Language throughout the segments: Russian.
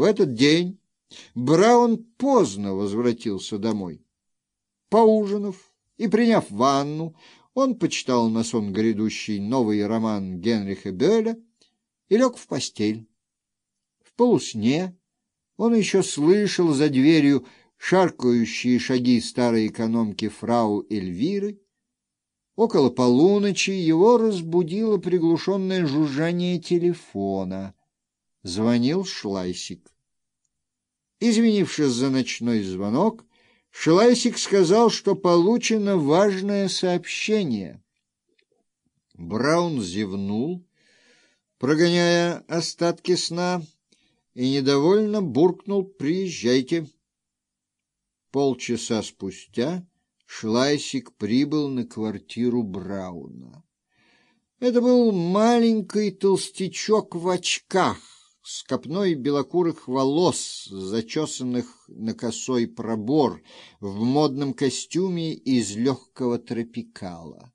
В этот день Браун поздно возвратился домой. Поужинав и приняв ванну, он почитал на сон грядущий новый роман Генриха Бёля и лег в постель. В полусне он еще слышал за дверью шаркающие шаги старой экономки фрау Эльвиры. Около полуночи его разбудило приглушенное жужжание телефона. Звонил Шлайсик. Извинившись за ночной звонок, Шлайсик сказал, что получено важное сообщение. Браун зевнул, прогоняя остатки сна, и недовольно буркнул «Приезжайте». Полчаса спустя Шлайсик прибыл на квартиру Брауна. Это был маленький толстячок в очках, с копной белокурых волос, зачесанных на косой пробор, в модном костюме из легкого тропикала.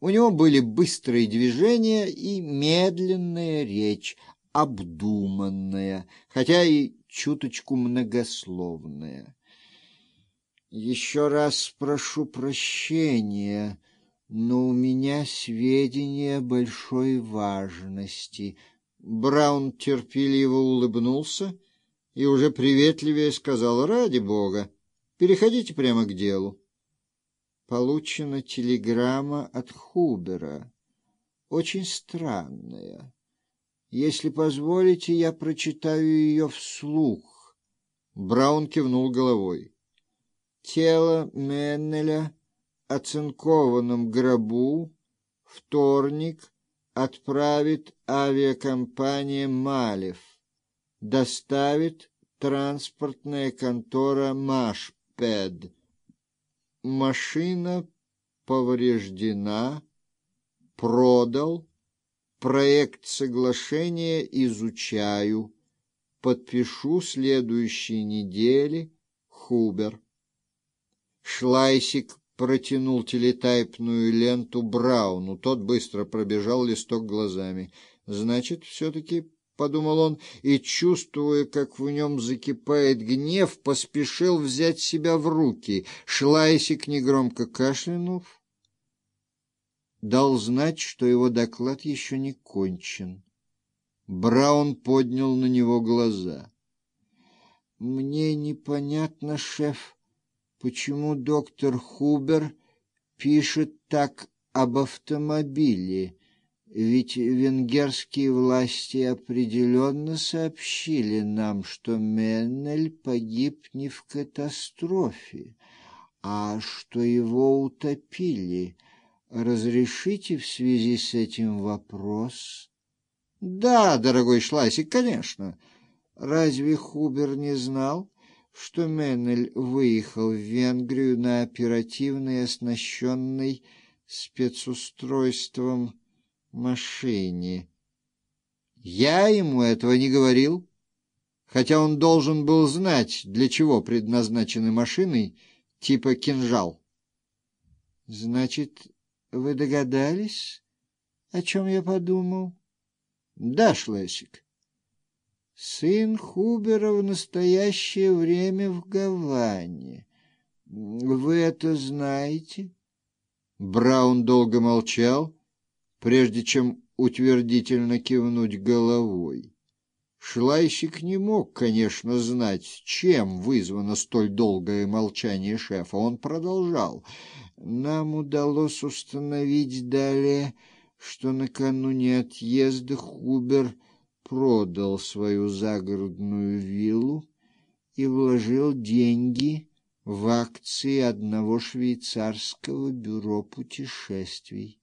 У него были быстрые движения и медленная речь, обдуманная, хотя и чуточку многословная. Еще раз прошу прощения, но у меня сведения большой важности. Браун терпеливо улыбнулся и уже приветливее сказал, ради бога, переходите прямо к делу. Получена телеграмма от Хубера, очень странная. Если позволите, я прочитаю ее вслух. Браун кивнул головой. Тело Меннеля оцинкованном гробу вторник отправит авиакомпания «Малев», доставит транспортная контора «Машпед». Машина повреждена, продал, проект соглашения изучаю, подпишу следующей недели, Хубер. Шлайсик протянул телетайпную ленту Брауну. Тот быстро пробежал листок глазами. «Значит, все-таки...» — подумал он, и, чувствуя, как в нем закипает гнев, поспешил взять себя в руки. Шлайсик, негромко кашлянув, дал знать, что его доклад еще не кончен. Браун поднял на него глаза. «Мне непонятно, шеф...» почему доктор Хубер пишет так об автомобиле, ведь венгерские власти определенно сообщили нам, что Меннель погиб не в катастрофе, а что его утопили. Разрешите в связи с этим вопрос? — Да, дорогой Шлайсик, конечно. Разве Хубер не знал? Что Меннель выехал в Венгрию на оперативной, оснащенной спецустройством машине. Я ему этого не говорил, хотя он должен был знать, для чего предназначены машины типа «кинжал». Значит, вы догадались, о чем я подумал? Да, Шлесик. Сын Хубера в настоящее время в Гаване. Вы это знаете? Браун долго молчал, прежде чем утвердительно кивнуть головой. Шлайщик не мог, конечно, знать, чем вызвано столь долгое молчание шефа. Он продолжал. Нам удалось установить далее, что накануне отъезда Хубер продал свою загородную виллу и вложил деньги в акции одного швейцарского бюро путешествий.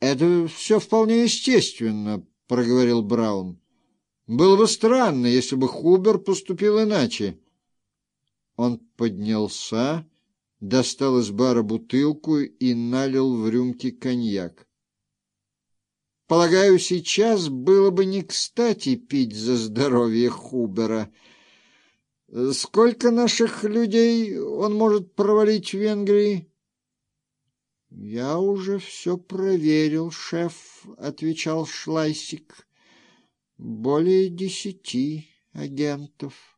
«Это все вполне естественно», — проговорил Браун. «Было бы странно, если бы Хубер поступил иначе». Он поднялся, достал из бара бутылку и налил в рюмки коньяк. Полагаю, сейчас было бы не кстати пить за здоровье Хубера. Сколько наших людей он может провалить в Венгрии? — Я уже все проверил, шеф, — отвечал Шлайсик. — Более десяти. агентов.